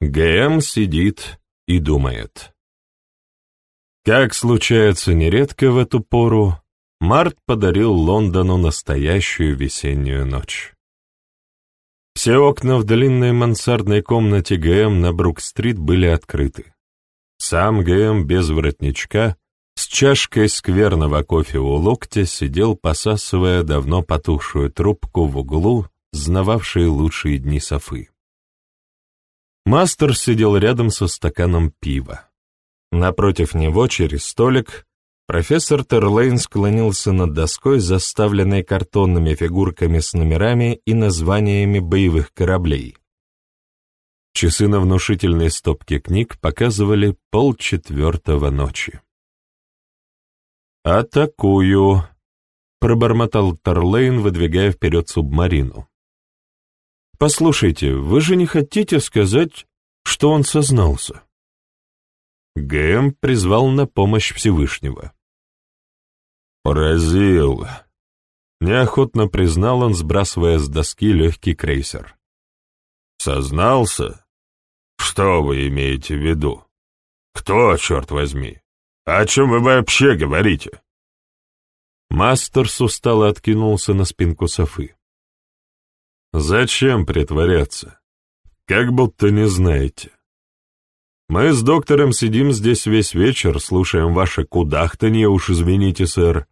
ГМ сидит и думает. Как случается нередко в эту пору, март подарил Лондону настоящую весеннюю ночь. Все окна в длинной мансардной комнате ГМ на Брук-стрит были открыты. Сам ГМ без воротничка, с чашкой скверного кофе у локтя, сидел, посасывая давно потухшую трубку в углу, знававшие лучшие дни Софы. Мастер сидел рядом со стаканом пива. Напротив него, через столик, профессор Терлейн склонился над доской, заставленной картонными фигурками с номерами и названиями боевых кораблей. Часы на внушительной стопке книг показывали полчетвертого ночи. «Атакую!» — пробормотал Терлейн, выдвигая вперед субмарину. «Послушайте, вы же не хотите сказать, что он сознался?» ГМ призвал на помощь Всевышнего. «Поразил!» — неохотно признал он, сбрасывая с доски легкий крейсер. «Сознался? Что вы имеете в виду? Кто, черт возьми? О чем вы вообще говорите?» Мастерс устало откинулся на спинку Софы. «Зачем притворяться? Как будто не знаете. Мы с доктором сидим здесь весь вечер, слушаем ваше кудахтанье, уж извините, сэр.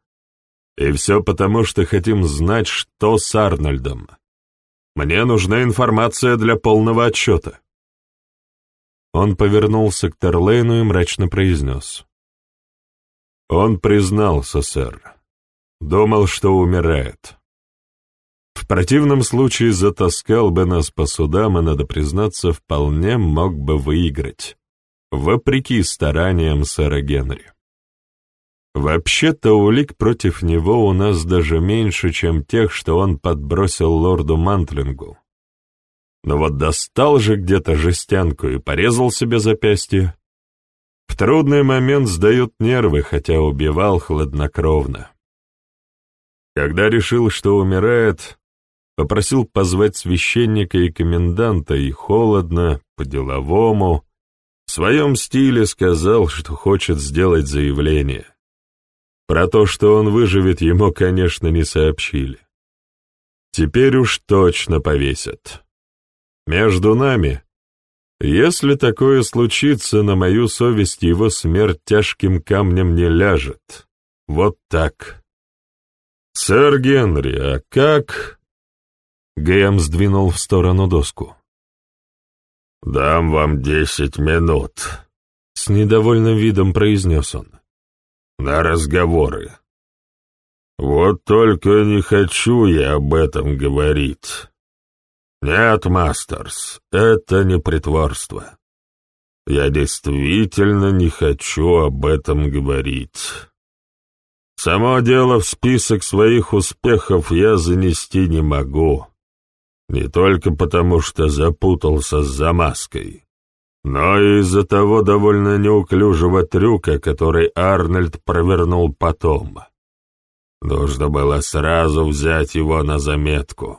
И все потому, что хотим знать, что с Арнольдом. Мне нужна информация для полного отчета». Он повернулся к Терлейну и мрачно произнес. «Он признался, сэр. Думал, что умирает. В противном случае затаскал бы нас по судам и, надо признаться, вполне мог бы выиграть вопреки стараниям сэра Генри. Вообще-то улик против него у нас даже меньше, чем тех, что он подбросил лорду Мантлингу. Но вот достал же где-то жестянку и порезал себе запястье. В трудный момент сдают нервы, хотя убивал хладнокровно. Когда решил, что умирает, попросил позвать священника и коменданта, и холодно, по-деловому, в своем стиле сказал, что хочет сделать заявление. Про то, что он выживет, ему, конечно, не сообщили. Теперь уж точно повесят. Между нами, если такое случится, на мою совесть его смерть тяжким камнем не ляжет. Вот так. «Сэр Генри, а как...» Гэм сдвинул в сторону доску. «Дам вам десять минут», — с недовольным видом произнес он. «На разговоры. Вот только не хочу я об этом говорить. Нет, Мастерс, это не притворство. Я действительно не хочу об этом говорить. Само дело в список своих успехов я занести не могу. Не только потому, что запутался с замазкой, но и из-за того довольно неуклюжего трюка, который Арнольд провернул потом. Нужно было сразу взять его на заметку.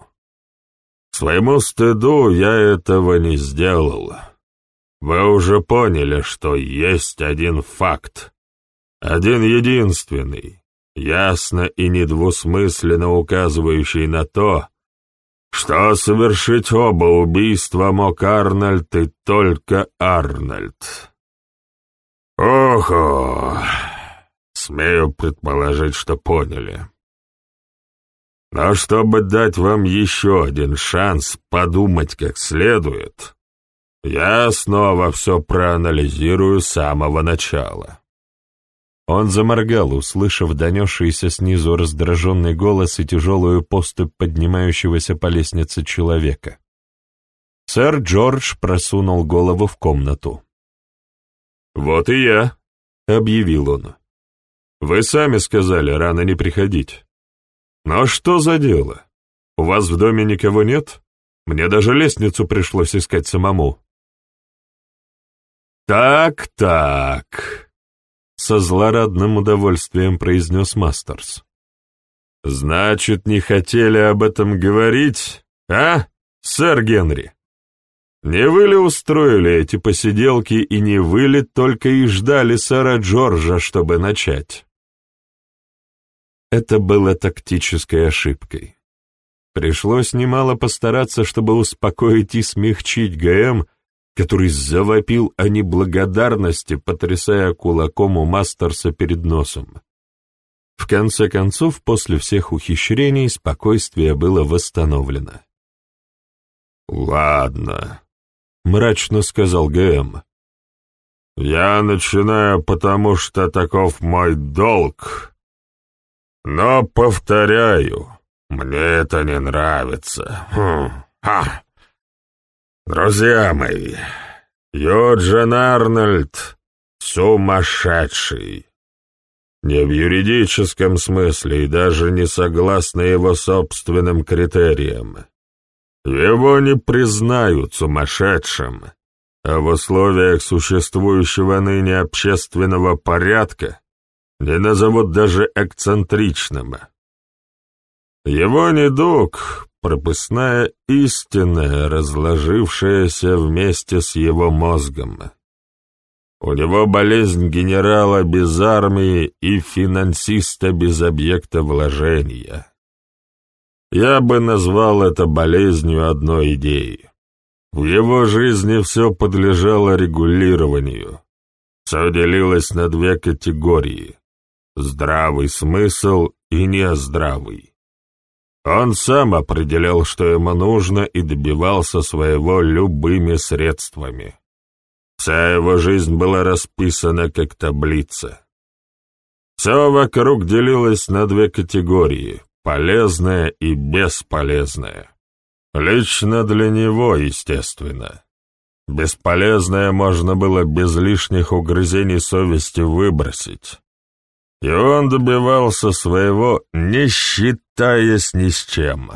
К своему стыду я этого не сделал. Вы уже поняли, что есть один факт. Один единственный, ясно и недвусмысленно указывающий на то, что совершить оба убийства мог Арнольд и только Арнольд. Охо! Смею предположить, что поняли. Но чтобы дать вам еще один шанс подумать как следует, я снова все проанализирую с самого начала. Он заморгал, услышав донесшийся снизу раздраженный голос и тяжелую поступь поднимающегося по лестнице человека. Сэр Джордж просунул голову в комнату. «Вот и я», — объявил он. «Вы сами сказали, рано не приходить. Но что за дело? У вас в доме никого нет? Мне даже лестницу пришлось искать самому». «Так-так», со злорадным удовольствием произнес Мастерс. «Значит, не хотели об этом говорить, а, сэр Генри?» Не вы ли устроили эти посиделки, и не вы ли только и ждали сэра Джорджа, чтобы начать? Это было тактической ошибкой. Пришлось немало постараться, чтобы успокоить и смягчить ГМ, который завопил о неблагодарности, потрясая кулаком у Мастерса перед носом. В конце концов, после всех ухищрений, спокойствие было восстановлено. «Ладно», — мрачно сказал ГМ. «Я начинаю, потому что таков мой долг. Но, повторяю, мне это не нравится. Хм. Ха. Друзья мои, Юджин Арнольд сумасшедший. Не в юридическом смысле и даже не согласно его собственным критериям. Его не признают сумасшедшим, а в условиях существующего ныне общественного порядка не назовут даже эксцентричным. Его недуг — прописная истина, разложившаяся вместе с его мозгом. У него болезнь генерала без армии и финансиста без объекта вложения. Я бы назвал это болезнью одной идеи. В его жизни все подлежало регулированию. Все делилось на две категории — здравый смысл и нездравый. Он сам определял, что ему нужно, и добивался своего любыми средствами. Вся его жизнь была расписана как таблица. Все вокруг делилось на две категории — полезное и бесполезное. Лично для него, естественно. Бесполезное можно было без лишних угрызений совести выбросить. И он добивался своего, не считаясь ни с чем.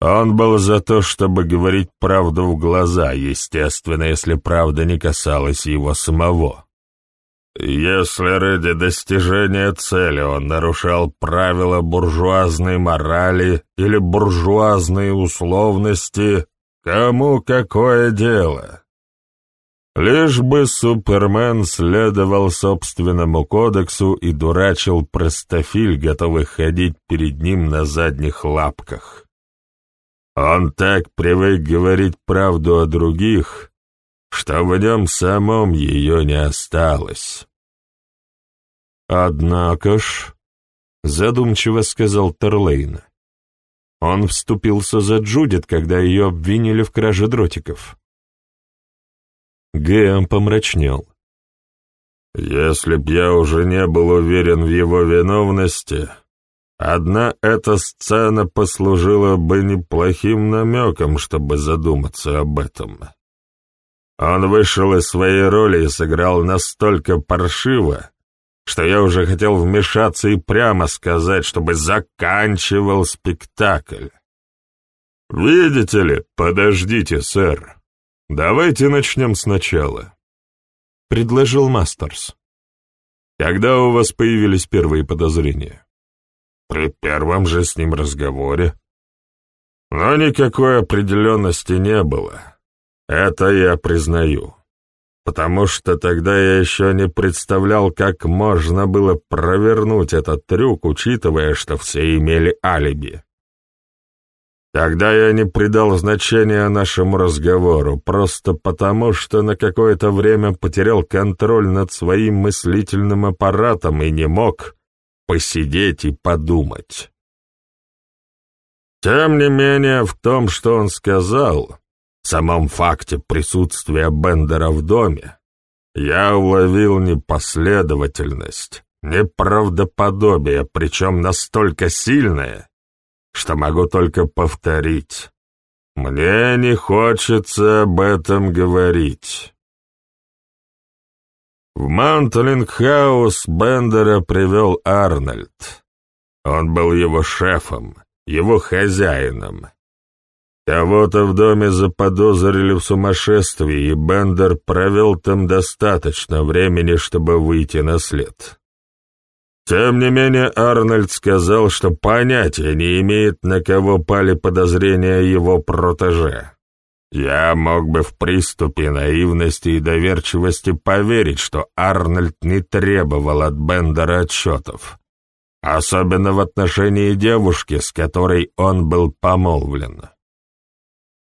Он был за то, чтобы говорить правду в глаза, естественно, если правда не касалась его самого. Если ради достижения цели он нарушал правила буржуазной морали или буржуазные условности, кому какое дело? Лишь бы Супермен следовал собственному кодексу и дурачил простофиль, готовый ходить перед ним на задних лапках. Он так привык говорить правду о других, что в нем самом ее не осталось. «Однако ж», — задумчиво сказал Терлейн, — «он вступился за Джудит, когда ее обвинили в краже дротиков». Гэм помрачнел. «Если б я уже не был уверен в его виновности, Одна эта сцена послужила бы неплохим намеком, чтобы задуматься об этом. Он вышел из своей роли и сыграл настолько паршиво, что я уже хотел вмешаться и прямо сказать, чтобы заканчивал спектакль. «Видите ли, подождите, сэр. Давайте начнем сначала», — предложил Мастерс. «Когда у вас появились первые подозрения?» При первом же с ним разговоре. Но никакой определенности не было. Это я признаю. Потому что тогда я еще не представлял, как можно было провернуть этот трюк, учитывая, что все имели алиби. Тогда я не придал значения нашему разговору, просто потому, что на какое-то время потерял контроль над своим мыслительным аппаратом и не мог, посидеть и подумать. Тем не менее, в том, что он сказал, в самом факте присутствия Бендера в доме, я уловил непоследовательность, неправдоподобие, причем настолько сильное, что могу только повторить. Мне не хочется об этом говорить. В Маунтлинг-хаус Бендера привел Арнольд. Он был его шефом, его хозяином. Кого-то в доме заподозрили в сумасшествии, и Бендер провел там достаточно времени, чтобы выйти на след. Тем не менее, Арнольд сказал, что понятия не имеет, на кого пали подозрения его протеже. Я мог бы в приступе наивности и доверчивости поверить, что Арнольд не требовал от Бендера отчетов, особенно в отношении девушки, с которой он был помолвлен.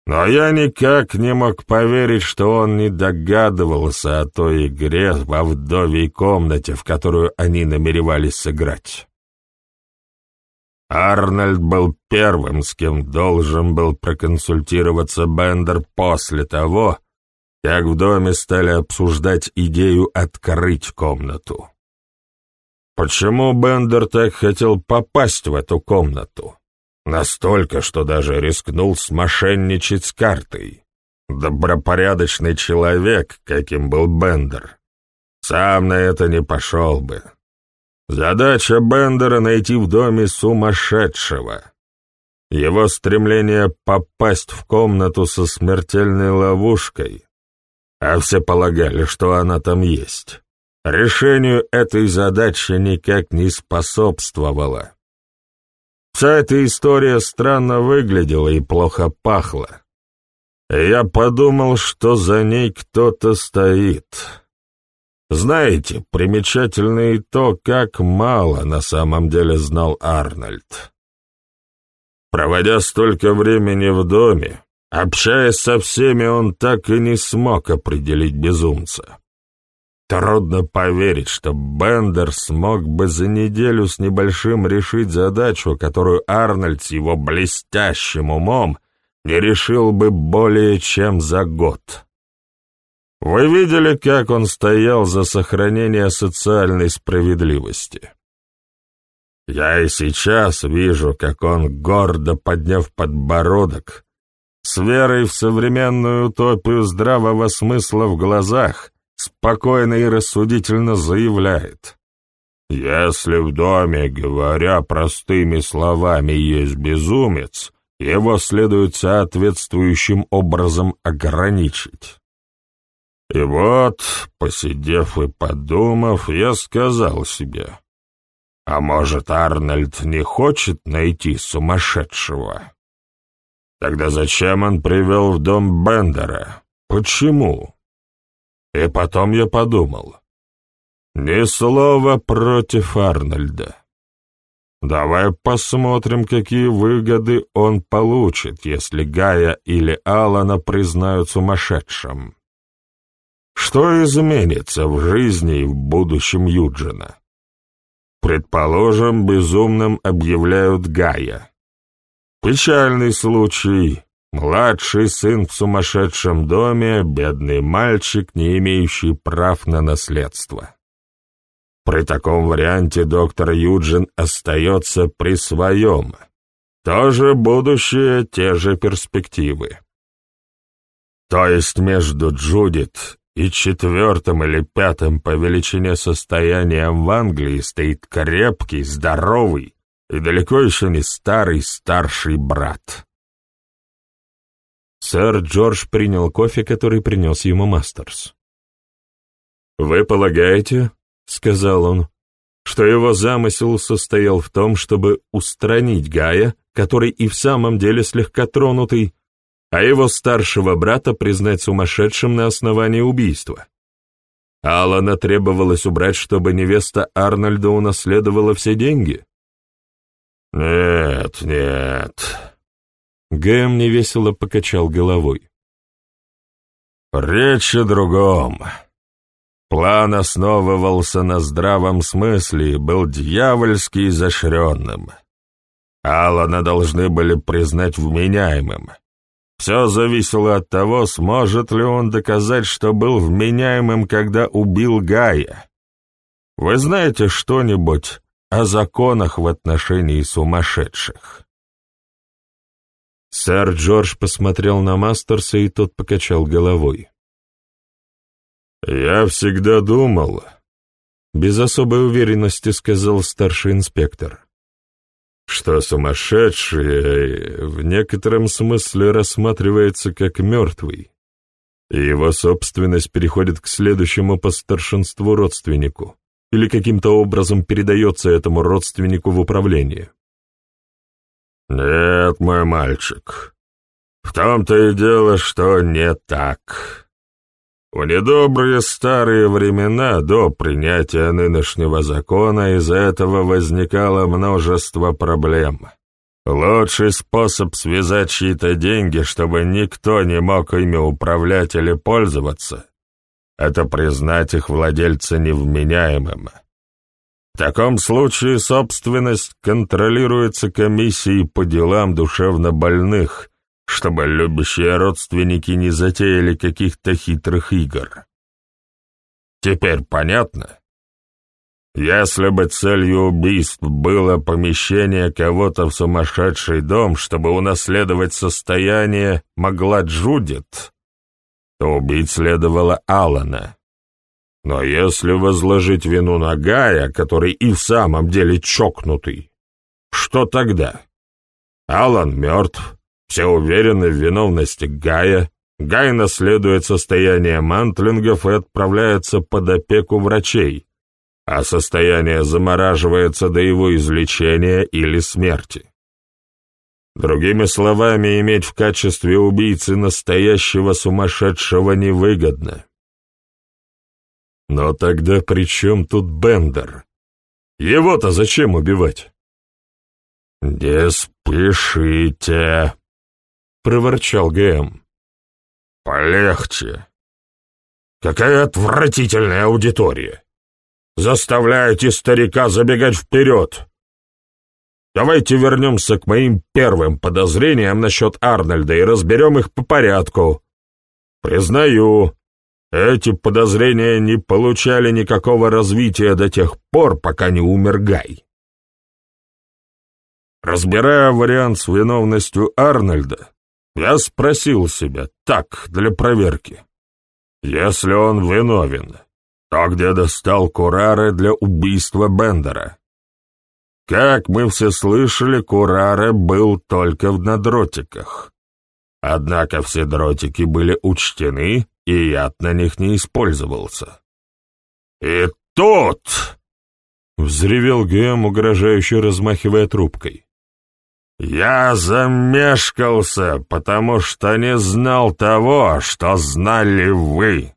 Но я никак не мог поверить, что он не догадывался о той игре во вдовей комнате, в которую они намеревались сыграть. Арнольд был первым, с кем должен был проконсультироваться Бендер после того, как в доме стали обсуждать идею открыть комнату. Почему Бендер так хотел попасть в эту комнату? Настолько, что даже рискнул смошенничать с картой. Добропорядочный человек, каким был Бендер, сам на это не пошел бы. Задача Бендера — найти в доме сумасшедшего. Его стремление попасть в комнату со смертельной ловушкой, а все полагали, что она там есть, решению этой задачи никак не способствовала. Вся эта история странно выглядела и плохо пахла. я подумал, что за ней кто-то стоит. Знаете, примечательно и то, как мало на самом деле знал Арнольд. Проводя столько времени в доме, общаясь со всеми, он так и не смог определить безумца. Трудно поверить, что Бендер смог бы за неделю с небольшим решить задачу, которую Арнольд с его блестящим умом не решил бы более чем за год. Вы видели, как он стоял за сохранение социальной справедливости? Я и сейчас вижу, как он, гордо подняв подбородок, с верой в современную утопию здравого смысла в глазах, спокойно и рассудительно заявляет. Если в доме, говоря простыми словами, есть безумец, его следует соответствующим образом ограничить. И вот, посидев и подумав, я сказал себе, а может, Арнольд не хочет найти сумасшедшего? Тогда зачем он привел в дом Бендера? Почему? И потом я подумал, ни слова против Арнольда. Давай посмотрим, какие выгоды он получит, если Гая или Алана признают сумасшедшим. Что изменится в жизни и в будущем Юджина? Предположим, безумным объявляют Гая. Печальный случай. Младший сын в сумасшедшем доме, бедный мальчик, не имеющий прав на наследство. При таком варианте доктор Юджин остается при своем. Тоже будущее, те же перспективы. То есть между Джудит и четвертым или пятым по величине состоянием в Англии стоит крепкий, здоровый и далеко еще не старый старший брат. Сэр Джордж принял кофе, который принес ему Мастерс. «Вы полагаете, — сказал он, — что его замысел состоял в том, чтобы устранить Гая, который и в самом деле слегка тронутый, а его старшего брата признать сумасшедшим на основании убийства. Алана требовалось убрать, чтобы невеста Арнольда унаследовала все деньги? «Нет, нет». Гэм невесело покачал головой. «Речь о другом. План основывался на здравом смысле и был дьявольски изощренным. Алана должны были признать вменяемым, все зависело от того, сможет ли он доказать, что был вменяемым, когда убил Гая. Вы знаете что-нибудь о законах в отношении сумасшедших?» Сэр Джордж посмотрел на Мастерса, и тот покачал головой. «Я всегда думал...» Без особой уверенности сказал старший инспектор что сумасшедший в некотором смысле рассматривается как мертвый, и его собственность переходит к следующему по старшинству родственнику или каким-то образом передается этому родственнику в управление. «Нет, мой мальчик, В том-то и дело, что не так. В недобрые старые времена до принятия нынешнего закона из-за этого возникало множество проблем. Лучший способ связать чьи-то деньги, чтобы никто не мог ими управлять или пользоваться, это признать их владельца невменяемым. Таком случае собственность контролируется комиссией по делам душевнобольных, чтобы любящие родственники не затеяли каких-то хитрых игр. Теперь понятно? Если бы целью убийств было помещение кого-то в сумасшедший дом, чтобы унаследовать состояние, могла Джудит, то убить следовало Алана. Но если возложить вину на Гая, который и в самом деле чокнутый, что тогда? Алан мертв, все уверены в виновности Гая, Гай наследует состояние мантлингов и отправляется под опеку врачей, а состояние замораживается до его излечения или смерти. Другими словами, иметь в качестве убийцы настоящего сумасшедшего невыгодно. Но тогда при чем тут Бендер? Его-то зачем убивать? «Не спешите», — проворчал ГМ. «Полегче. Какая отвратительная аудитория. Заставляете старика забегать вперед. Давайте вернемся к моим первым подозрениям насчет Арнольда и разберем их по порядку. Признаю, эти подозрения не получали никакого развития до тех пор, пока не умер Гай. Разбирая вариант с виновностью Арнольда, я спросил себя, так, для проверки. Если он виновен, то где достал Курары для убийства Бендера? Как мы все слышали, Кураре был только в надротиках. Однако все дротики были учтены, и яд на них не использовался. «И тут!» — взревел Гэм, угрожающе размахивая трубкой. «Я замешкался, потому что не знал того, что знали вы.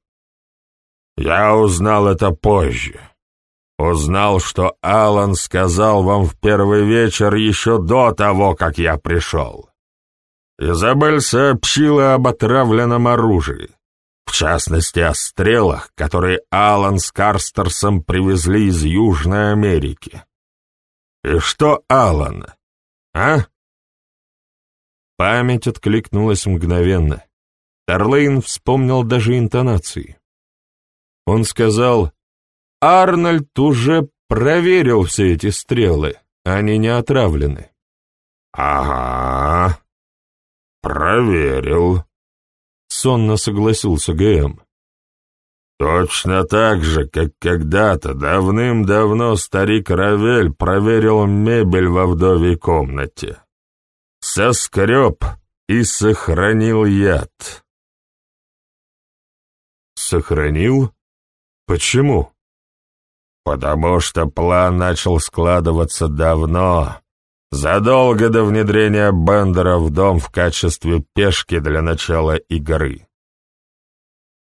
Я узнал это позже. Узнал, что Алан сказал вам в первый вечер еще до того, как я пришел. Изабель сообщила об отравленном оружии, в частности о стрелах, которые Алан с Карстерсом привезли из Южной Америки. И что Алан, а? Память откликнулась мгновенно. Тарлейн вспомнил даже интонации. Он сказал, «Арнольд уже проверил все эти стрелы, они не отравлены». «Ага, проверил», — сонно согласился ГМ. «Точно так же, как когда-то, давным-давно старик Равель проверил мебель во вдовей комнате» соскреб и сохранил яд. Сохранил? Почему? Потому что план начал складываться давно, задолго до внедрения Бендера в дом в качестве пешки для начала игры.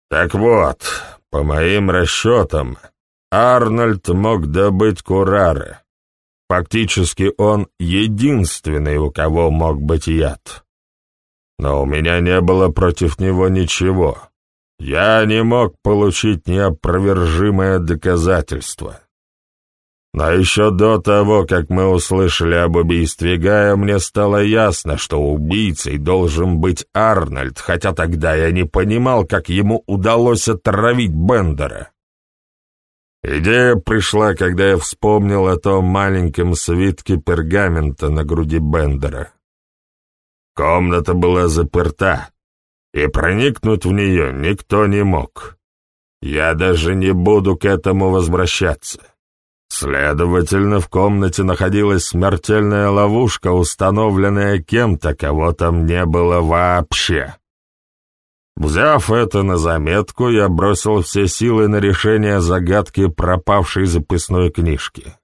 Так вот, по моим расчетам, Арнольд мог добыть Курары, Фактически он единственный, у кого мог быть яд. Но у меня не было против него ничего. Я не мог получить неопровержимое доказательство. Но еще до того, как мы услышали об убийстве Гая, мне стало ясно, что убийцей должен быть Арнольд, хотя тогда я не понимал, как ему удалось отравить Бендера. Идея пришла, когда я вспомнил о том маленьком свитке пергамента на груди Бендера. Комната была заперта, и проникнуть в нее никто не мог. Я даже не буду к этому возвращаться. Следовательно, в комнате находилась смертельная ловушка, установленная кем-то, кого там не было вообще. Взяв это на заметку, я бросил все силы на решение загадки пропавшей записной книжки.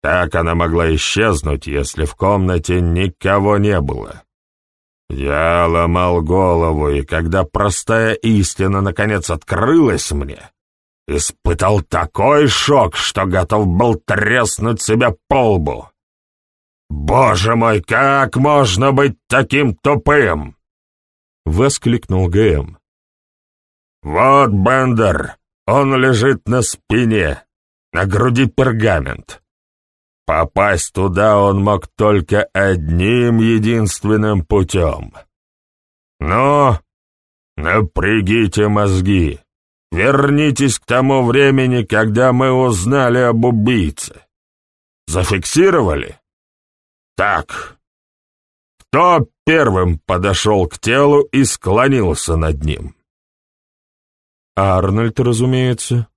Так она могла исчезнуть, если в комнате никого не было. Я ломал голову, и когда простая истина наконец открылась мне, испытал такой шок, что готов был треснуть себя по лбу. «Боже мой, как можно быть таким тупым?» — воскликнул ГМ. «Вот Бендер, он лежит на спине, на груди пергамент. Попасть туда он мог только одним единственным путем. Но напрягите мозги, вернитесь к тому времени, когда мы узнали об убийце. Зафиксировали? Так. Кто первым подошел к телу и склонился над ним? Арнольд, разумеется,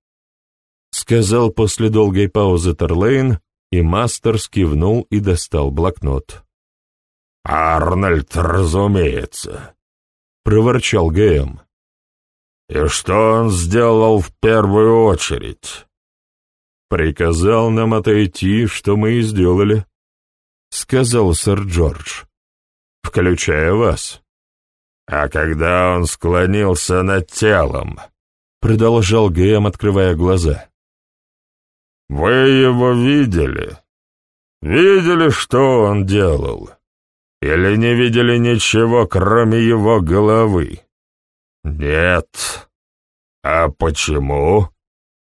— сказал после долгой паузы Терлейн, и Мастерс кивнул и достал блокнот. «Арнольд, разумеется», — проворчал ГМ. «И что он сделал в первую очередь?» «Приказал нам отойти, что мы и сделали», — сказал сэр Джордж, — «включая вас». «А когда он склонился над телом?» — продолжал ГМ, открывая глаза. «Вы его видели? Видели, что он делал? Или не видели ничего, кроме его головы? Нет. А почему?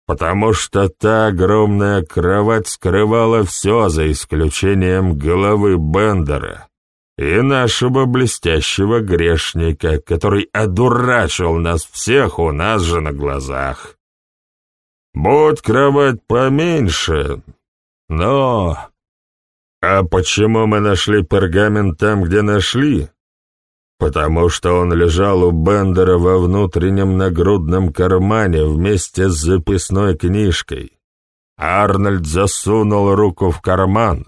Потому что та огромная кровать скрывала все, за исключением головы Бендера и нашего блестящего грешника, который одурачил нас всех у нас же на глазах. Будь кровать поменьше, но... А почему мы нашли пергамент там, где нашли? Потому что он лежал у Бендера во внутреннем нагрудном кармане вместе с записной книжкой. Арнольд засунул руку в карман,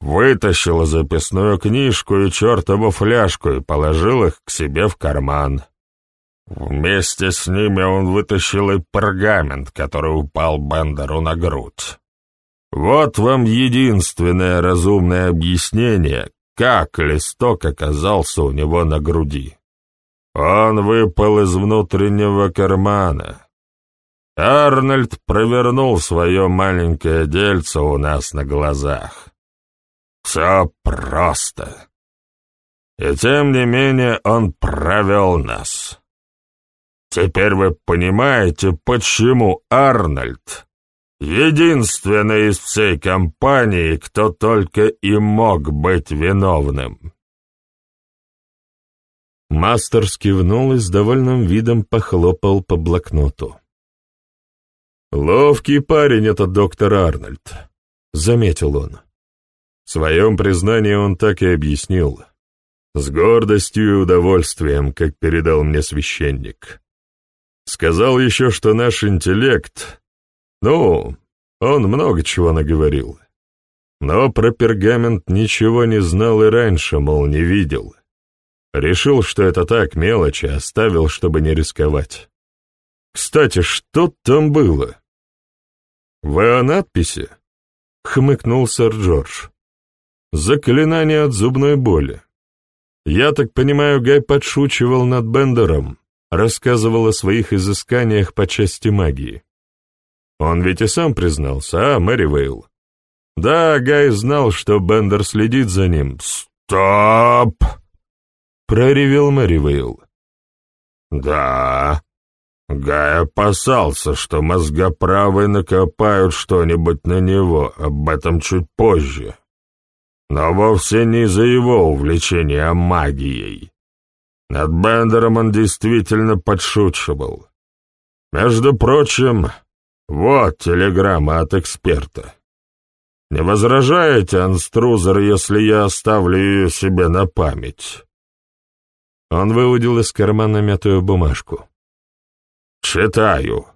вытащил записную книжку и чертову фляжку и положил их к себе в карман. Вместе с ними он вытащил и пергамент, который упал Бендеру на грудь. Вот вам единственное разумное объяснение, как листок оказался у него на груди. Он выпал из внутреннего кармана. Арнольд провернул свое маленькое дельце у нас на глазах. Все просто. И тем не менее он провел нас. Теперь вы понимаете, почему Арнольд — единственный из всей компании, кто только и мог быть виновным. Мастер скивнул и с довольным видом похлопал по блокноту. «Ловкий парень этот доктор Арнольд», — заметил он. В своем признании он так и объяснил. С гордостью и удовольствием, как передал мне священник. Сказал еще, что наш интеллект... Ну, он много чего наговорил. Но про пергамент ничего не знал и раньше, мол, не видел. Решил, что это так, мелочи, оставил, чтобы не рисковать. Кстати, что там было? «Вы о надписи?» — хмыкнул сэр Джордж. «Заклинание от зубной боли. Я так понимаю, Гай подшучивал над Бендером, рассказывал о своих изысканиях по части магии. Он ведь и сам признался, а, Мэри Вейл? Да, Гай знал, что Бендер следит за ним. «Стоп!» — проревел Мэри Вейл. «Да, Гай опасался, что мозгоправы накопают что-нибудь на него, об этом чуть позже. Но вовсе не из-за его увлечения магией. Над Бендером он действительно подшучивал. Между прочим, вот телеграмма от эксперта. Не возражаете, Анструзер, если я оставлю ее себе на память?» Он выудил из кармана мятую бумажку. «Читаю.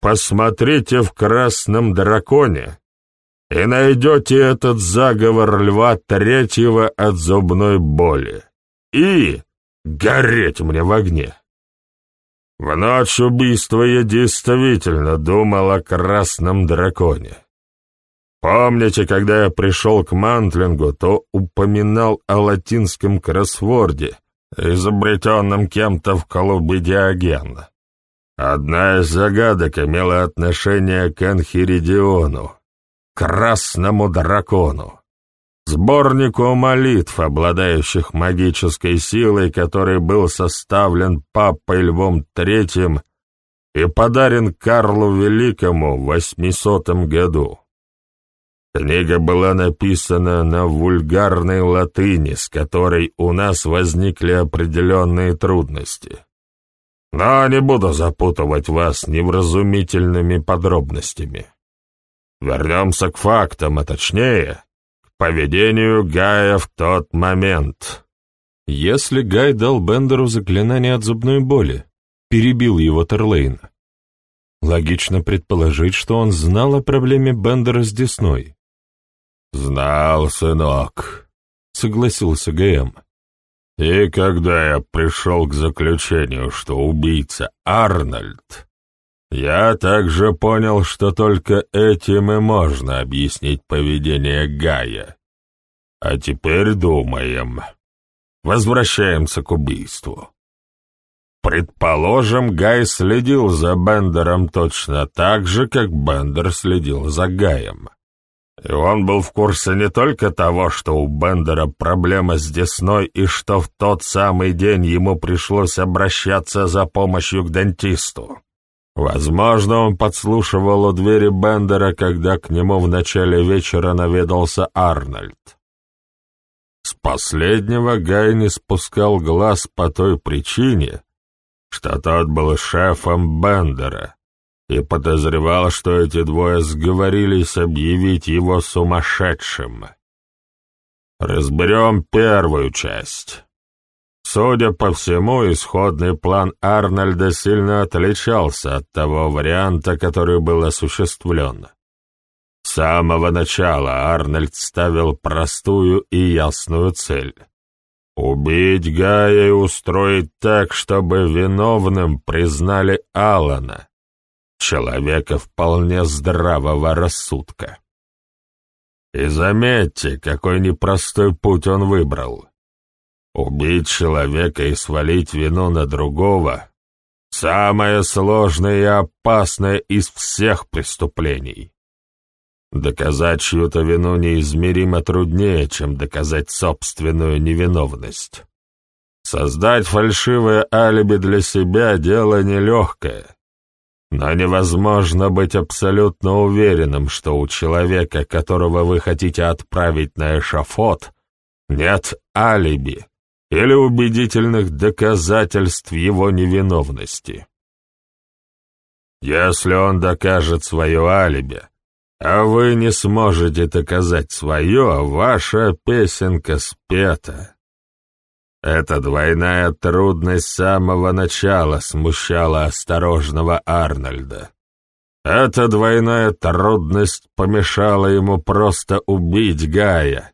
Посмотрите в «Красном драконе» и найдете этот заговор Льва Третьего от зубной боли. И Гореть мне в огне! В ночь убийства я действительно думал о красном драконе. Помните, когда я пришел к Мантлингу, то упоминал о латинском кроссворде, изобретенном кем-то в клубе Диоген. Одна из загадок имела отношение к Энхиридиону, красному дракону, сборнику молитв, обладающих магической силой, который был составлен папой Львом III и подарен Карлу Великому в 800 году. Книга была написана на вульгарной латыни, с которой у нас возникли определенные трудности. Но не буду запутывать вас невразумительными подробностями. Вернемся к фактам, а точнее, поведению Гая в тот момент. Если Гай дал Бендеру заклинание от зубной боли, перебил его Терлейн. Логично предположить, что он знал о проблеме Бендера с Десной. «Знал, сынок», — согласился ГМ. «И когда я пришел к заключению, что убийца Арнольд, я также понял, что только этим и можно объяснить поведение Гая. А теперь думаем. Возвращаемся к убийству. Предположим, Гай следил за Бендером точно так же, как Бендер следил за Гаем. И он был в курсе не только того, что у Бендера проблема с десной и что в тот самый день ему пришлось обращаться за помощью к дентисту. Возможно, он подслушивал у двери Бендера, когда к нему в начале вечера наведался Арнольд. С последнего Гай не спускал глаз по той причине, что тот был шефом Бендера, и подозревал, что эти двое сговорились объявить его сумасшедшим. Разберем первую часть. Судя по всему, исходный план Арнольда сильно отличался от того варианта, который был осуществлен. С самого начала Арнольд ставил простую и ясную цель — убить Гая и устроить так, чтобы виновным признали Алана, человека вполне здравого рассудка. И заметьте, какой непростой путь он выбрал. Убить человека и свалить вину на другого — самое сложное и опасное из всех преступлений. Доказать чью-то вину неизмеримо труднее, чем доказать собственную невиновность. Создать фальшивое алиби для себя — дело нелегкое, но невозможно быть абсолютно уверенным, что у человека, которого вы хотите отправить на эшафот, нет алиби или убедительных доказательств его невиновности. Если он докажет свое алиби, а вы не сможете доказать свое, ваша песенка спета. Эта двойная трудность с самого начала смущала осторожного Арнольда. Эта двойная трудность помешала ему просто убить Гая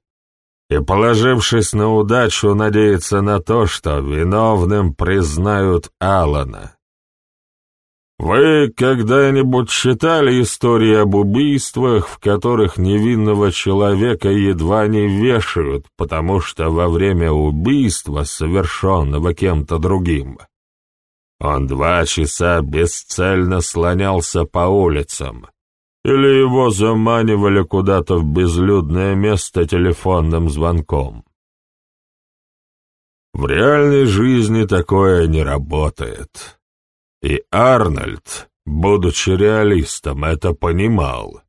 и, положившись на удачу, надеяться на то, что виновным признают Алана. Вы когда-нибудь читали истории об убийствах, в которых невинного человека едва не вешают, потому что во время убийства, совершенного кем-то другим, он два часа бесцельно слонялся по улицам, или его заманивали куда-то в безлюдное место телефонным звонком? В реальной жизни такое не работает. И Арнольд, будучи реалистом, это понимал.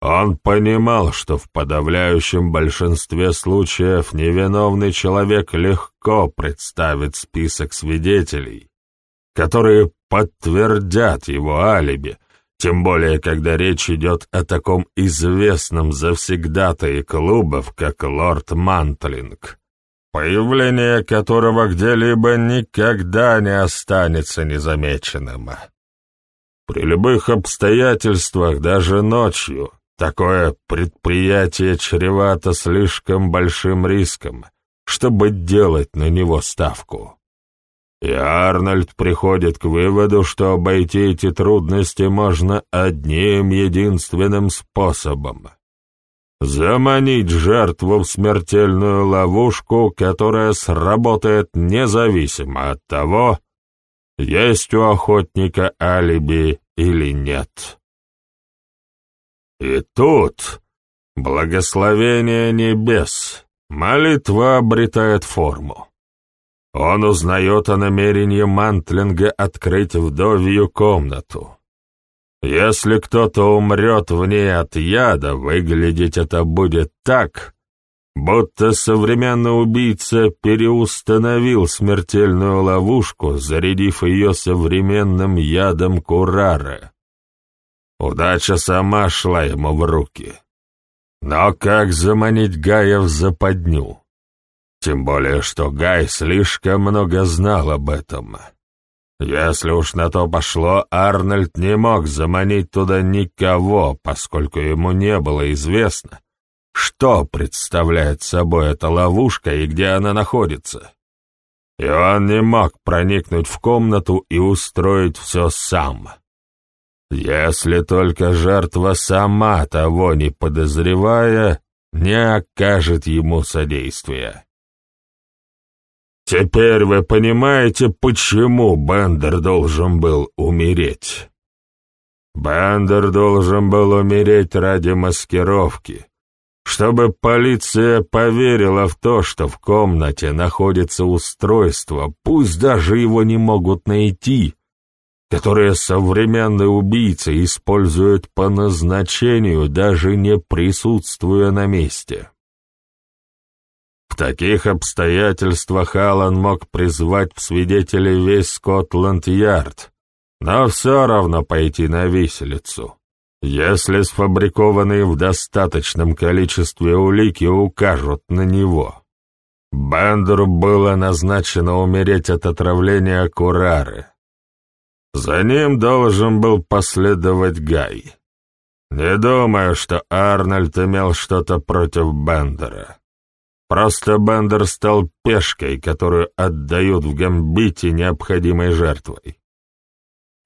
Он понимал, что в подавляющем большинстве случаев невиновный человек легко представит список свидетелей, которые подтвердят его алиби, тем более, когда речь идет о таком известном завсегдатае клубов, как лорд Мантлинг появление которого где-либо никогда не останется незамеченным. При любых обстоятельствах, даже ночью, такое предприятие чревато слишком большим риском, чтобы делать на него ставку. И Арнольд приходит к выводу, что обойти эти трудности можно одним единственным способом заманить жертву в смертельную ловушку, которая сработает независимо от того, есть у охотника алиби или нет. И тут благословение небес, молитва обретает форму. Он узнает о намерении Мантлинга открыть вдовью комнату. Если кто-то умрет в ней от яда, выглядеть это будет так, будто современный убийца переустановил смертельную ловушку, зарядив ее современным ядом Курара. Удача сама шла ему в руки. Но как заманить Гая в западню? Тем более, что Гай слишком много знал об этом. Если уж на то пошло, Арнольд не мог заманить туда никого, поскольку ему не было известно, что представляет собой эта ловушка и где она находится. И он не мог проникнуть в комнату и устроить все сам. Если только жертва сама, того не подозревая, не окажет ему содействия. Теперь вы понимаете, почему Бендер должен был умереть. Бендер должен был умереть ради маскировки, чтобы полиция поверила в то, что в комнате находится устройство, пусть даже его не могут найти, которое современные убийцы используют по назначению, даже не присутствуя на месте. Таких обстоятельствах Аллан мог призвать в свидетели весь Скотланд-Ярд, но все равно пойти на виселицу, если сфабрикованные в достаточном количестве улики укажут на него. Бендеру было назначено умереть от отравления Курары. За ним должен был последовать Гай. Не думаю, что Арнольд имел что-то против Бендера. Просто Бендер стал пешкой, которую отдают в гамбите необходимой жертвой.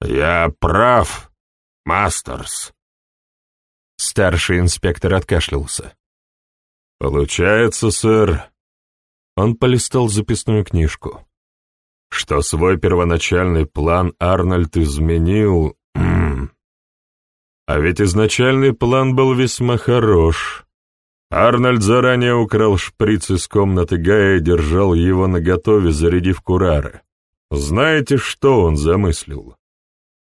«Я прав, Мастерс!» Старший инспектор откашлялся. «Получается, сэр...» Он полистал записную книжку. Что свой первоначальный план Арнольд изменил... А ведь изначальный план был весьма хорош. Арнольд заранее украл шприц из комнаты Гая и держал его наготове, зарядив курары. Знаете, что он замыслил?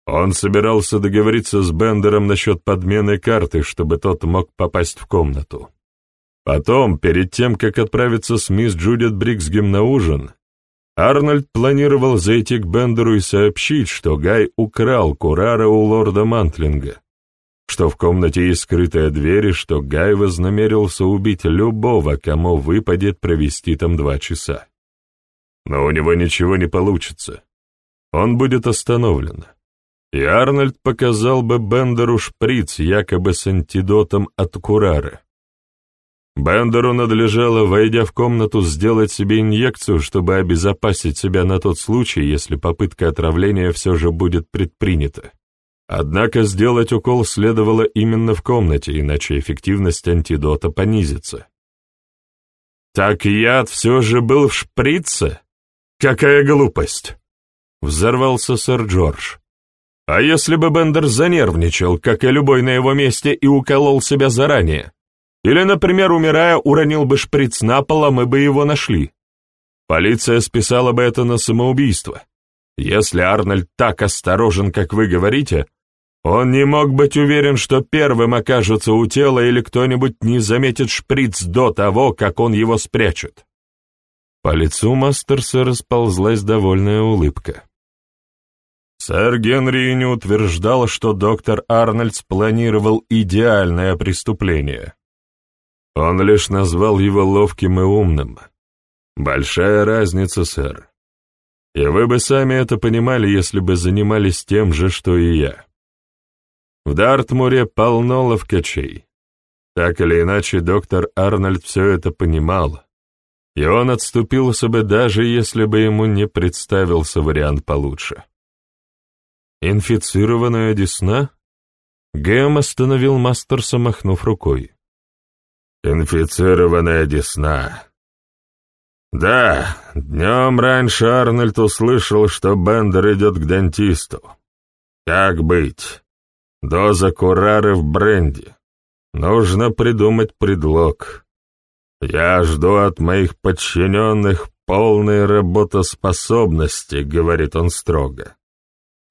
Он собирался договориться с Бендером насчет подмены карты, чтобы тот мог попасть в комнату. Потом, перед тем, как отправиться с мисс Джудит Бриксгем на ужин, Арнольд планировал зайти к Бендеру и сообщить, что Гай украл Курара у лорда Мантлинга что в комнате есть скрытая дверь и что Гай вознамерился убить любого, кому выпадет провести там два часа. Но у него ничего не получится. Он будет остановлен. И Арнольд показал бы Бендеру шприц якобы с антидотом от Курары. Бендеру надлежало, войдя в комнату, сделать себе инъекцию, чтобы обезопасить себя на тот случай, если попытка отравления все же будет предпринята. Однако сделать укол следовало именно в комнате, иначе эффективность антидота понизится. «Так яд все же был в шприце? Какая глупость!» Взорвался сэр Джордж. «А если бы Бендер занервничал, как и любой на его месте, и уколол себя заранее? Или, например, умирая, уронил бы шприц на пол, а мы бы его нашли? Полиция списала бы это на самоубийство. Если Арнольд так осторожен, как вы говорите, он не мог быть уверен, что первым окажется у тела или кто-нибудь не заметит шприц до того, как он его спрячет. По лицу Мастерса расползлась довольная улыбка. Сэр Генри не утверждал, что доктор Арнольд спланировал идеальное преступление. Он лишь назвал его ловким и умным. Большая разница, сэр. И вы бы сами это понимали, если бы занимались тем же, что и я. В Дартмуре полно ловкачей. Так или иначе, доктор Арнольд все это понимал, и он отступился бы, даже если бы ему не представился вариант получше. Инфицированная десна? Гэм остановил Мастерса, махнув рукой. инфицированная десна. Да, днем раньше Арнольд услышал, что Бендер идет к дантисту. Как быть? Доза курары в бренде. Нужно придумать предлог. Я жду от моих подчиненных полной работоспособности, говорит он строго.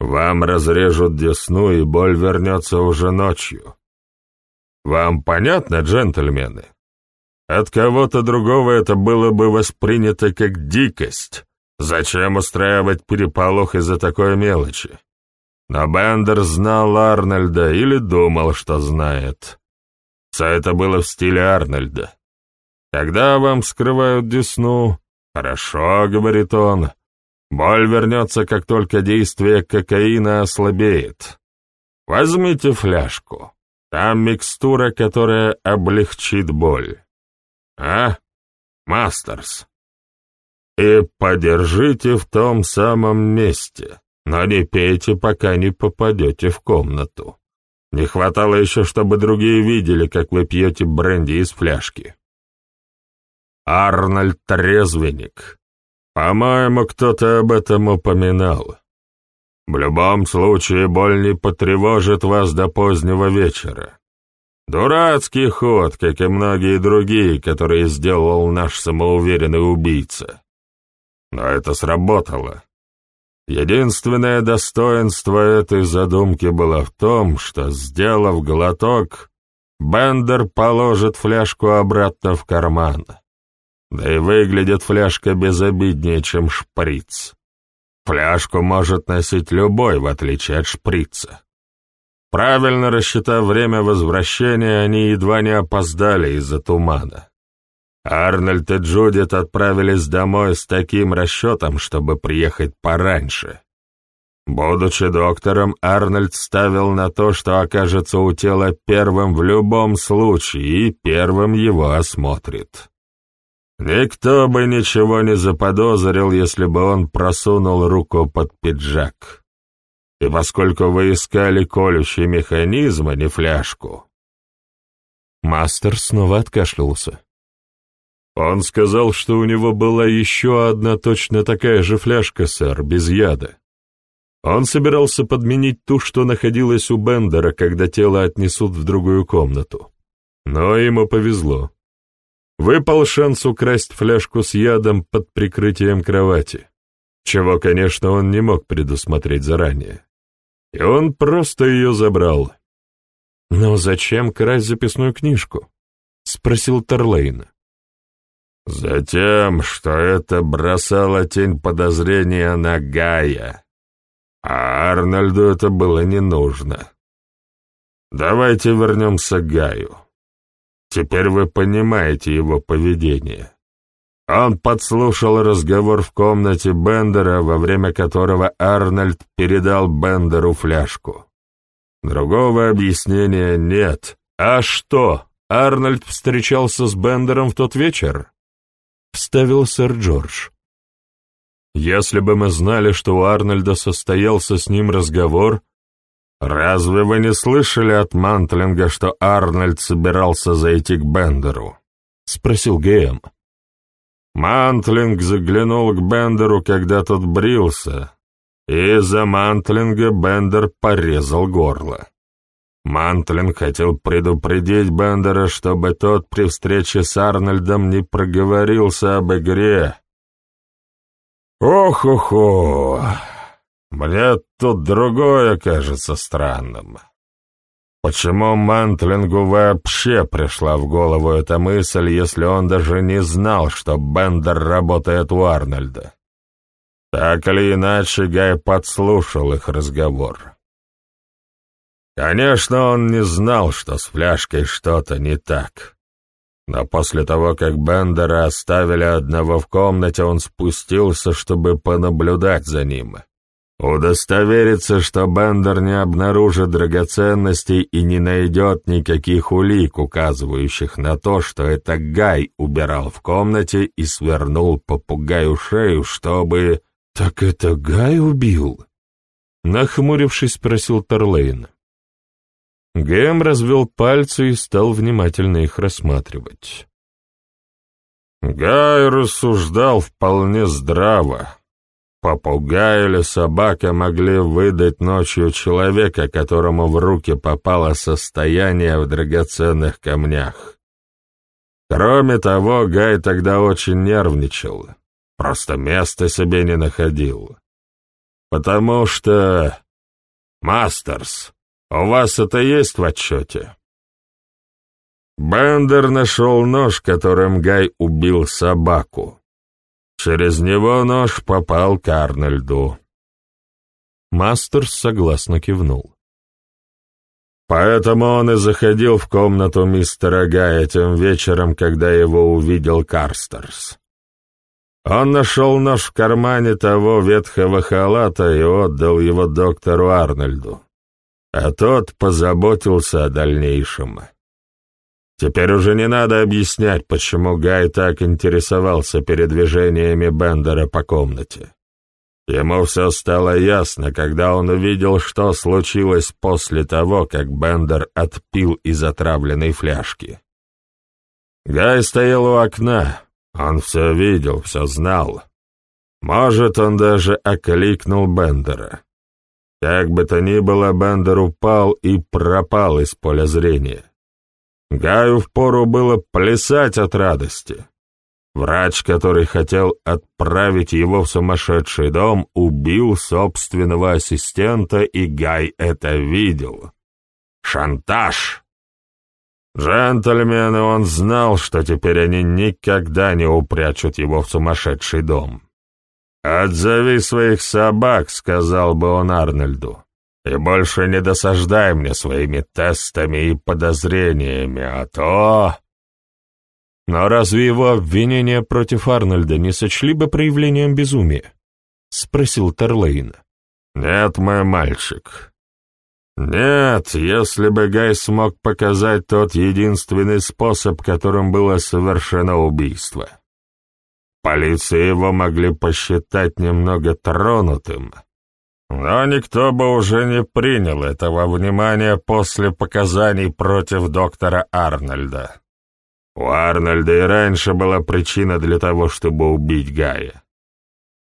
Вам разрежут десну, и боль вернется уже ночью. Вам понятно, джентльмены? От кого-то другого это было бы воспринято как дикость. Зачем устраивать переполох из-за такой мелочи? Но Бендер знал Арнольда или думал, что знает. Все это было в стиле Арнольда. Когда вам скрывают десну, хорошо, говорит он, боль вернется, как только действие кокаина ослабеет. Возьмите фляжку. Там микстура, которая облегчит боль. А, Мастерс? И подержите в том самом месте но не пейте, пока не попадете в комнату. Не хватало еще, чтобы другие видели, как вы пьете бренди из фляжки. Арнольд трезвенник. По-моему, кто-то об этом упоминал. В любом случае, боль не потревожит вас до позднего вечера. Дурацкий ход, как и многие другие, которые сделал наш самоуверенный убийца. Но это сработало. Единственное достоинство этой задумки было в том, что, сделав глоток, Бендер положит фляжку обратно в карман. Да и выглядит фляжка безобиднее, чем шприц. Фляжку может носить любой, в отличие от шприца. Правильно рассчитав время возвращения, они едва не опоздали из-за тумана. Арнольд и Джудит отправились домой с таким расчетом, чтобы приехать пораньше. Будучи доктором, Арнольд ставил на то, что окажется у тела первым в любом случае и первым его осмотрит. Никто бы ничего не заподозрил, если бы он просунул руку под пиджак. И поскольку вы искали колющий механизм, а не фляжку... Мастер снова откашлялся. Он сказал, что у него была еще одна точно такая же фляжка, сэр, без яда. Он собирался подменить ту, что находилась у Бендера, когда тело отнесут в другую комнату. Но ему повезло. Выпал шанс украсть фляжку с ядом под прикрытием кровати, чего, конечно, он не мог предусмотреть заранее. И он просто ее забрал. «Но зачем красть записную книжку?» — спросил Тарлейн. Затем, что это бросало тень подозрения на Гая, а Арнольду это было не нужно. Давайте вернемся к Гаю. Теперь вы понимаете его поведение. Он подслушал разговор в комнате Бендера, во время которого Арнольд передал Бендеру фляжку. Другого объяснения нет. А что, Арнольд встречался с Бендером в тот вечер? Вставил сэр Джордж. «Если бы мы знали, что у Арнольда состоялся с ним разговор...» «Разве вы не слышали от Мантлинга, что Арнольд собирался зайти к Бендеру?» — спросил ГМ. Мантлинг заглянул к Бендеру, когда тот брился, и из-за Мантлинга Бендер порезал горло. Мантлин хотел предупредить Бендера, чтобы тот при встрече с Арнольдом не проговорился об игре. Ох-охо! Мне тут другое кажется странным. Почему Мантлингу вообще пришла в голову эта мысль, если он даже не знал, что Бендер работает у Арнольда? Так или иначе, Гай подслушал их разговор. Конечно, он не знал, что с фляжкой что-то не так. Но после того, как Бендера оставили одного в комнате, он спустился, чтобы понаблюдать за ним. Удостовериться, что Бендер не обнаружит драгоценностей и не найдет никаких улик, указывающих на то, что это Гай убирал в комнате и свернул попугаю шею, чтобы... «Так это Гай убил?» Нахмурившись, спросил Тарлейн. Гэм развел пальцы и стал внимательно их рассматривать. Гай рассуждал вполне здраво. Попугай или собака могли выдать ночью человека, которому в руки попало состояние в драгоценных камнях. Кроме того, Гай тогда очень нервничал, просто места себе не находил. Потому что... Мастерс, у вас это есть в отчете? Бендер нашел нож, которым Гай убил собаку. Через него нож попал к Арнольду. Мастерс согласно кивнул. Поэтому он и заходил в комнату мистера Гая тем вечером, когда его увидел Карстерс. Он нашел нож в кармане того ветхого халата и отдал его доктору Арнольду а тот позаботился о дальнейшем. Теперь уже не надо объяснять, почему Гай так интересовался передвижениями Бендера по комнате. Ему все стало ясно, когда он увидел, что случилось после того, как Бендер отпил из отравленной фляжки. Гай стоял у окна, он все видел, все знал. Может, он даже окликнул Бендера. Как бы то ни было, Бендер упал и пропал из поля зрения. Гаю впору было плясать от радости. Врач, который хотел отправить его в сумасшедший дом, убил собственного ассистента, и Гай это видел. Шантаж! Джентльмены, он знал, что теперь они никогда не упрячут его в сумасшедший дом. «Отзови своих собак», — сказал бы он Арнольду, «и больше не досаждай мне своими тестами и подозрениями, а то...» «Но разве его обвинения против Арнольда не сочли бы проявлением безумия?» — спросил Терлейн. «Нет, мой мальчик. Нет, если бы Гай смог показать тот единственный способ, которым было совершено убийство». Полиции его могли посчитать немного тронутым, но никто бы уже не принял этого внимания после показаний против доктора Арнольда. У Арнольда и раньше была причина для того, чтобы убить Гая.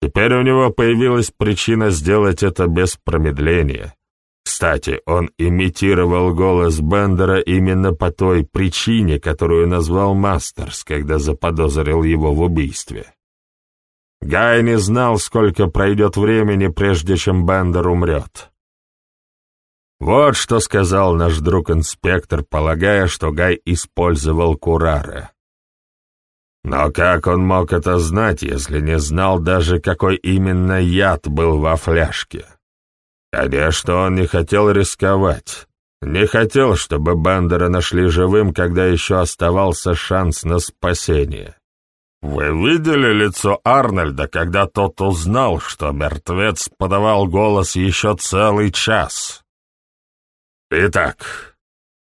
Теперь у него появилась причина сделать это без промедления. Кстати, он имитировал голос Бендера именно по той причине, которую назвал Мастерс, когда заподозрил его в убийстве. Гай не знал, сколько пройдет времени, прежде чем Бендер умрет. Вот что сказал наш друг-инспектор, полагая, что Гай использовал Курара. Но как он мог это знать, если не знал даже, какой именно яд был во фляжке? Конечно, он не хотел рисковать. Не хотел, чтобы Бендера нашли живым, когда еще оставался шанс на спасение. Вы видели лицо Арнольда, когда тот узнал, что мертвец подавал голос еще целый час? Итак,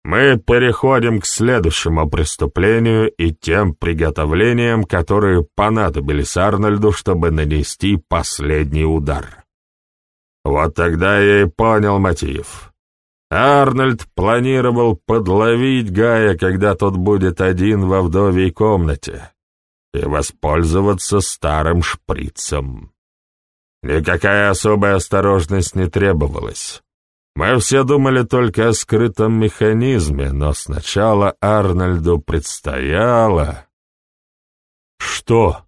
мы переходим к следующему преступлению и тем приготовлениям, которые понадобились Арнольду, чтобы нанести последний удар. Вот тогда я и понял мотив. Арнольд планировал подловить Гая, когда тот будет один во вдовьей комнате, и воспользоваться старым шприцем. Никакая особая осторожность не требовалась. Мы все думали только о скрытом механизме, но сначала Арнольду предстояло... Что?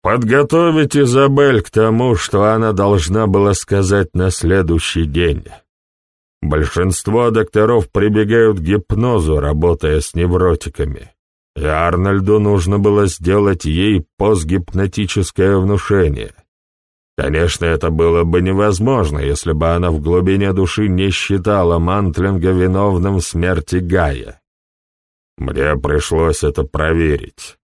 Подготовить Изабель к тому, что она должна была сказать на следующий день. Большинство докторов прибегают к гипнозу, работая с невротиками, и Арнольду нужно было сделать ей постгипнотическое внушение. Конечно, это было бы невозможно, если бы она в глубине души не считала Мантлинга виновным в смерти Гая. Мне пришлось это проверить.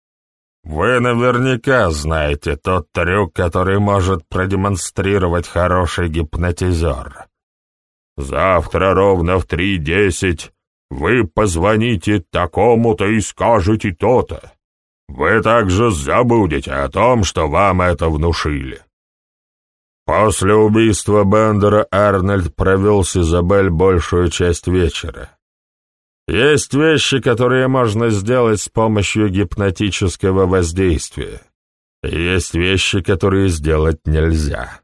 Вы наверняка знаете тот трюк, который может продемонстрировать хороший гипнотизер. Завтра ровно в три десять вы позвоните такому-то и скажете то-то. Вы также забудете о том, что вам это внушили. После убийства Бендера Арнольд провел с Изабель большую часть вечера. Есть вещи, которые можно сделать с помощью гипнотического воздействия. Есть вещи, которые сделать нельзя.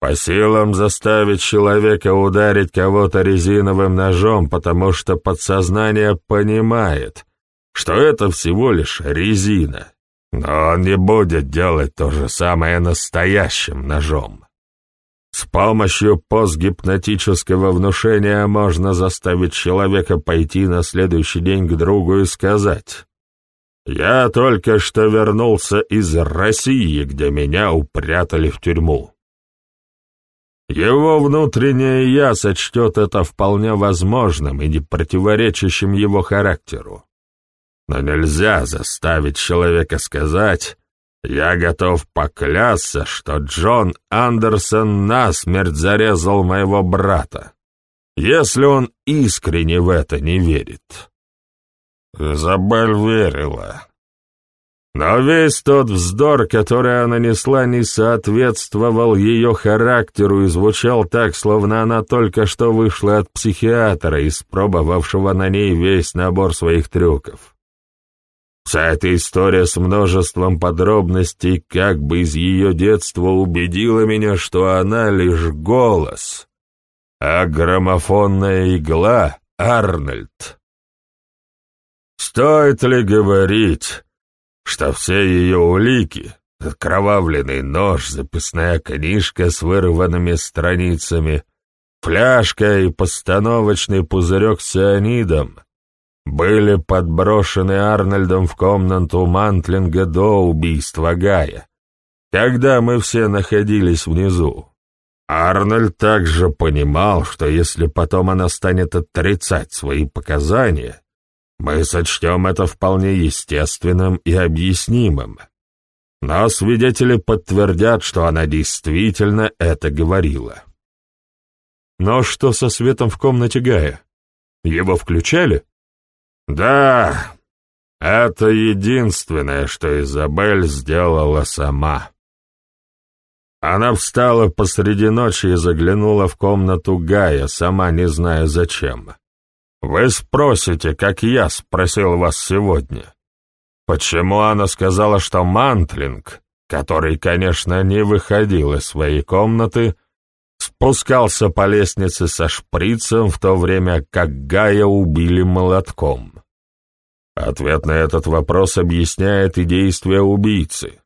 По силам заставить человека ударить кого-то резиновым ножом, потому что подсознание понимает, что это всего лишь резина. Но он не будет делать то же самое настоящим ножом. С помощью постгипнотического внушения можно заставить человека пойти на следующий день к другу и сказать «Я только что вернулся из России, где меня упрятали в тюрьму». Его внутреннее «я» сочтет это вполне возможным и не противоречащим его характеру. Но нельзя заставить человека сказать «Я готов поклясться, что Джон Андерсон насмерть зарезал моего брата», если он искренне в это не верит. Изабель верила. Но весь тот вздор, который она несла, не соответствовал ее характеру и звучал так, словно она только что вышла от психиатра, испробовавшего на ней весь набор своих трюков. Вся эта история с множеством подробностей как бы из ее детства убедила меня, что она лишь голос, а граммофонная игла — Арнольд. Стоит ли говорить, что все ее улики — окровавленный нож, записная книжка с вырванными страницами, фляжка и постановочный пузырек с цианидом — были подброшены Арнольдом в комнату Мантлинга до убийства Гая, когда мы все находились внизу. Арнольд также понимал, что если потом она станет отрицать свои показания, мы сочтем это вполне естественным и объяснимым. Но свидетели подтвердят, что она действительно это говорила. Но что со светом в комнате Гая? Его включали? Да, это единственное, что Изабель сделала сама. Она встала посреди ночи и заглянула в комнату Гая, сама не зная зачем. Вы спросите, как я спросил вас сегодня. Почему она сказала, что Мантлинг, который, конечно, не выходил из своей комнаты, спускался по лестнице со шприцем в то время, как Гая убили молотком? Ответ на этот вопрос объясняет и действия убийцы.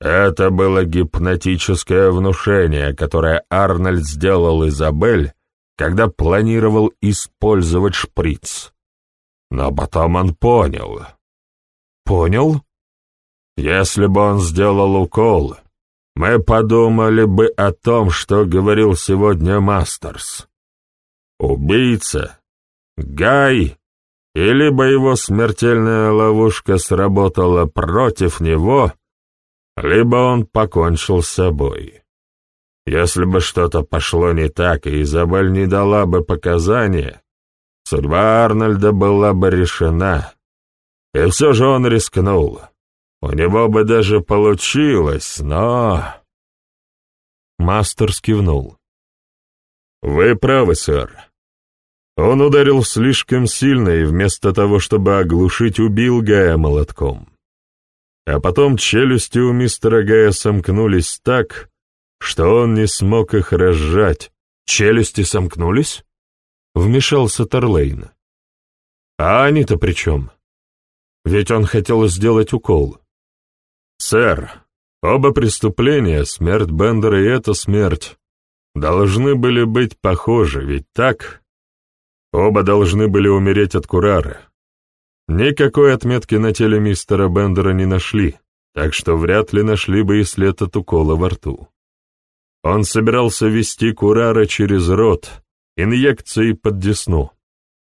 Это было гипнотическое внушение, которое Арнольд сделал Изабель, когда планировал использовать шприц. Но потом он понял. Понял? Если бы он сделал укол, мы подумали бы о том, что говорил сегодня Мастерс. Убийца, Гай и либо его смертельная ловушка сработала против него, либо он покончил с собой. Если бы что-то пошло не так, и Изабель не дала бы показания, судьба Арнольда была бы решена. И все же он рискнул. У него бы даже получилось, но... Мастер скивнул. «Вы правы, сэр. Он ударил слишком сильно и вместо того, чтобы оглушить, убил Гая молотком. А потом челюсти у мистера Гая сомкнулись так, что он не смог их разжать. «Челюсти сомкнулись?» — вмешался Тарлейн. «А они-то при чем? Ведь он хотел сделать укол». «Сэр, оба преступления, смерть Бендера и эта смерть, должны были быть похожи, ведь так?» Оба должны были умереть от курара. Никакой отметки на теле мистера Бендера не нашли, так что вряд ли нашли бы и след от укола во рту. Он собирался вести курара через рот, инъекции под десну.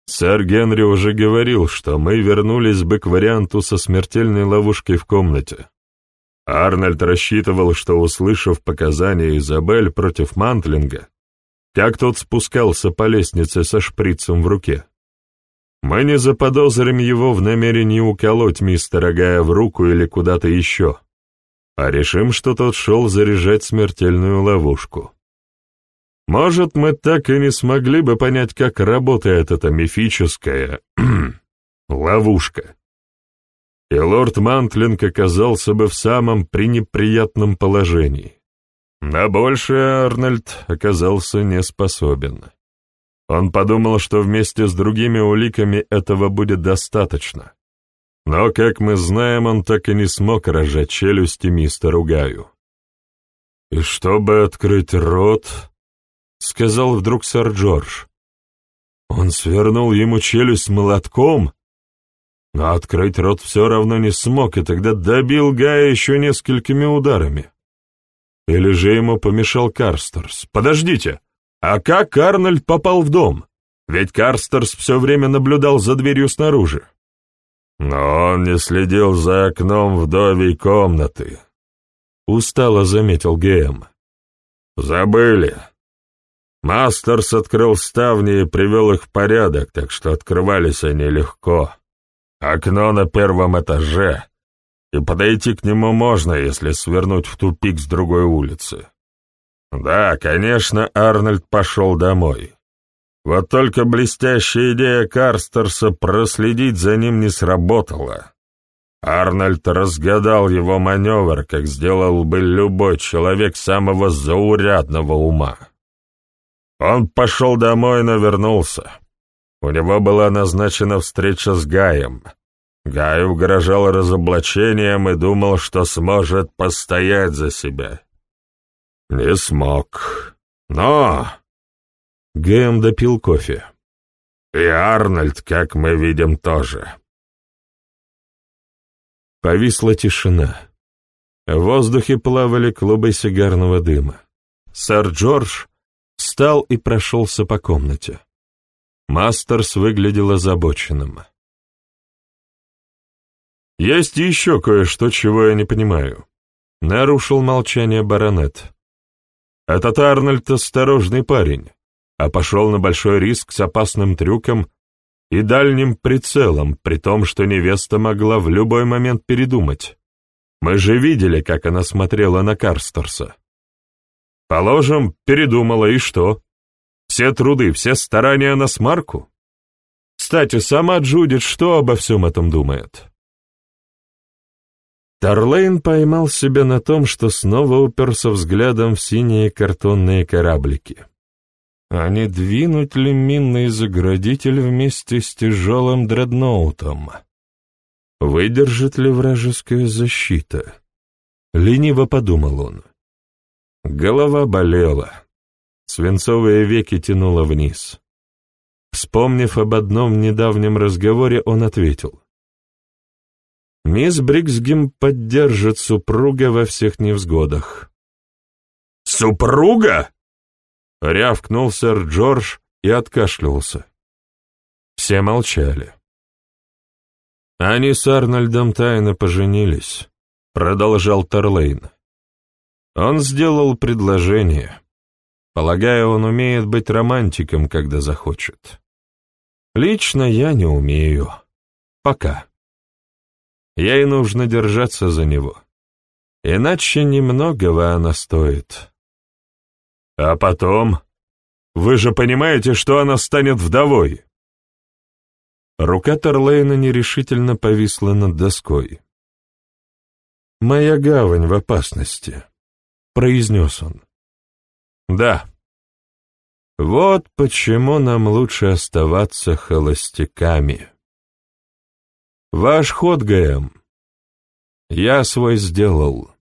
Сэр Генри уже говорил, что мы вернулись бы к варианту со смертельной ловушкой в комнате. Арнольд рассчитывал, что, услышав показания Изабель против Мантлинга, как тот спускался по лестнице со шприцем в руке. Мы не заподозрим его в намерении уколоть мистера Гая в руку или куда-то еще. А решим, что тот шел заряжать смертельную ловушку. Может, мы так и не смогли бы понять, как работает эта мифическая ловушка. И лорд Мантлинг оказался бы в самом пренеприятном положении. На большее Арнольд оказался не способен. Он подумал, что вместе с другими уликами этого будет достаточно. Но, как мы знаем, он так и не смог разжать челюсти мистеру Гаю. «И чтобы открыть рот», — сказал вдруг сэр Джордж, — он свернул ему челюсть молотком, но открыть рот все равно не смог, и тогда добил Гая еще несколькими ударами. Или же ему помешал Карстерс? Подождите, а как Арнольд попал в дом? Ведь Карстерс все время наблюдал за дверью снаружи. Но он не следил за окном вдовей комнаты. Устало заметил ГМ. Забыли. Мастерс открыл ставни и привел их в порядок, так что открывались они легко. Окно на первом этаже, и подойти к нему можно, если свернуть в тупик с другой улицы. Да, конечно, Арнольд пошел домой. Вот только блестящая идея Карстерса проследить за ним не сработала. Арнольд разгадал его маневр, как сделал бы любой человек самого заурядного ума. Он пошел домой, но вернулся. У него была назначена встреча с Гаем — Гай угрожал разоблачением и думал, что сможет постоять за себя. Не смог. Но... Гэм допил кофе. И Арнольд, как мы видим, тоже. Повисла тишина. В воздухе плавали клубы сигарного дыма. Сэр Джордж встал и прошелся по комнате. Мастерс выглядел озабоченным. «Есть еще кое-что, чего я не понимаю», — нарушил молчание баронет. «Этот Арнольд осторожный парень, а пошел на большой риск с опасным трюком и дальним прицелом, при том, что невеста могла в любой момент передумать. Мы же видели, как она смотрела на Карстерса. Положим, передумала, и что? Все труды, все старания на смарку? Кстати, сама Джудит что обо всем этом думает?» Тарлейн поймал себя на том, что снова уперся взглядом в синие картонные кораблики. А не двинуть ли минный заградитель вместе с тяжелым дредноутом? Выдержит ли вражеская защита? Лениво подумал он. Голова болела. Свинцовые веки тянуло вниз. Вспомнив об одном недавнем разговоре, он ответил. Мисс Бриксгем поддержит супруга во всех невзгодах. «Супруга?» — рявкнул сэр Джордж и откашлялся. Все молчали. Они с Арнольдом тайно поженились, — продолжал Терлейн. Он сделал предложение. Полагаю, он умеет быть романтиком, когда захочет. Лично я не умею. Пока. Ей нужно держаться за него. Иначе немногого она стоит. А потом... Вы же понимаете, что она станет вдовой? Рука Терлейна нерешительно повисла над доской. «Моя гавань в опасности», — произнес он. «Да. Вот почему нам лучше оставаться холостяками». Ваш ход, ГМ. Я свой сделал.